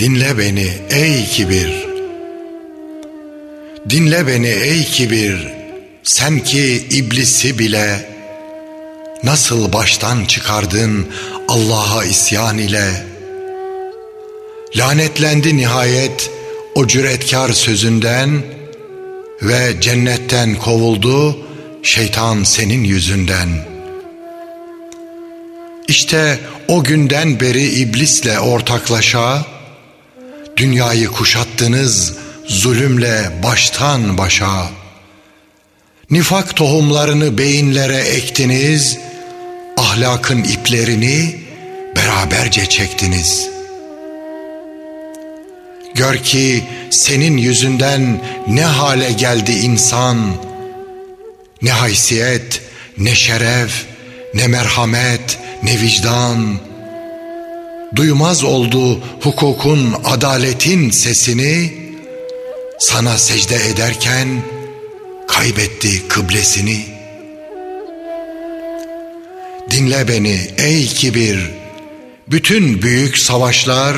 Dinle beni ey kibir. Dinle beni ey kibir. Sen ki iblisi bile nasıl baştan çıkardın Allah'a isyan ile. Lanetlendi nihayet o cüretkar sözünden ve cennetten kovuldu şeytan senin yüzünden. İşte o günden beri iblisle ortaklaşa Dünyayı kuşattınız zulümle baştan başa. Nifak tohumlarını beyinlere ektiniz, ahlakın iplerini beraberce çektiniz. Gör ki senin yüzünden ne hale geldi insan, ne haysiyet, ne şeref, ne merhamet, ne vicdan.'' Duymaz oldu hukukun, adaletin sesini, sana secde ederken kaybetti kıblesini. Dinle beni ey kibir, bütün büyük savaşlar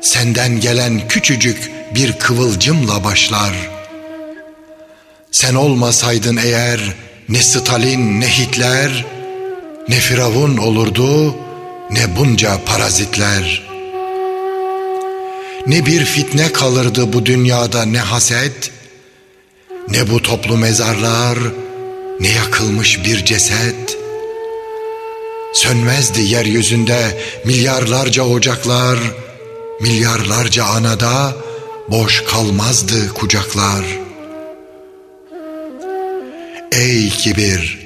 senden gelen küçücük bir kıvılcımla başlar. Sen olmasaydın eğer ne Stalin ne Hitler ne Firavun olurdu.'' Ne bunca parazitler. Ne bir fitne kalırdı bu dünyada ne haset, ne bu toplu mezarlar, ne yakılmış bir ceset. Sönmezdi yeryüzünde milyarlarca ocaklar, milyarlarca anada boş kalmazdı kucaklar. Ey kibir!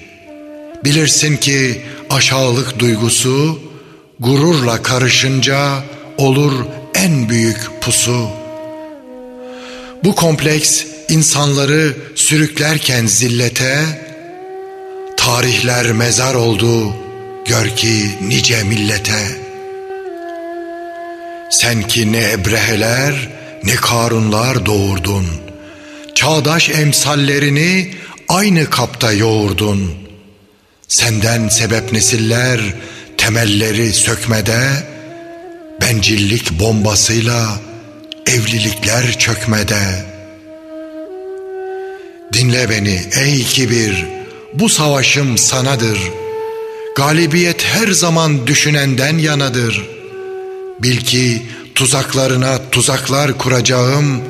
Bilirsin ki aşağılık duygusu gururla karışınca olur en büyük pusu. Bu kompleks insanları sürüklerken zillete, tarihler mezar oldu gör ki nice millete. Sen ki ne ebreheler ne karunlar doğurdun, çağdaş emsallerini aynı kapta yoğurdun. Senden sebep nesiller, temelleri sökmede, bencillik bombasıyla evlilikler çökmede. Dinle beni ey kibir, bu savaşım sanadır. Galibiyet her zaman düşünenden yanadır. Bil ki tuzaklarına tuzaklar kuracağım.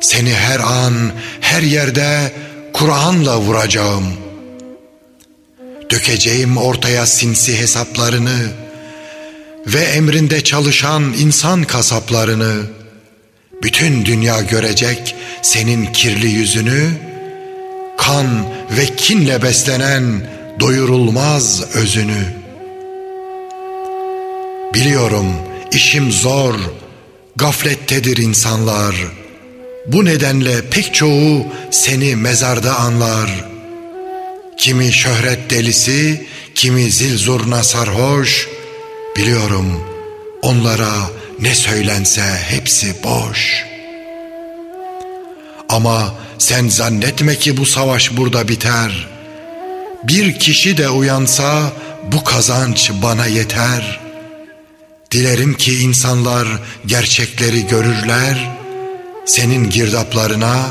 Seni her an, her yerde Kur'an'la vuracağım.'' Dökeceğim ortaya sinsi hesaplarını ve emrinde çalışan insan kasaplarını. Bütün dünya görecek senin kirli yüzünü, kan ve kinle beslenen doyurulmaz özünü. Biliyorum işim zor, gaflettedir insanlar. Bu nedenle pek çoğu seni mezarda anlar.'' Kimi şöhret delisi, kimi zil zurna sarhoş. Biliyorum onlara ne söylense hepsi boş. Ama sen zannetme ki bu savaş burada biter. Bir kişi de uyansa bu kazanç bana yeter. Dilerim ki insanlar gerçekleri görürler. Senin girdaplarına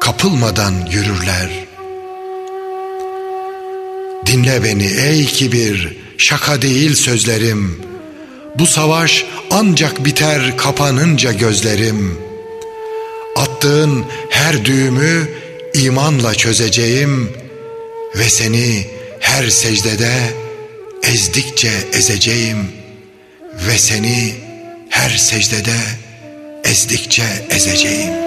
kapılmadan yürürler.'' Dinle beni ey kibir, şaka değil sözlerim. Bu savaş ancak biter kapanınca gözlerim. Attığın her düğümü imanla çözeceğim ve seni her secdede ezdikçe ezeceğim ve seni her secdede ezdikçe ezeceğim.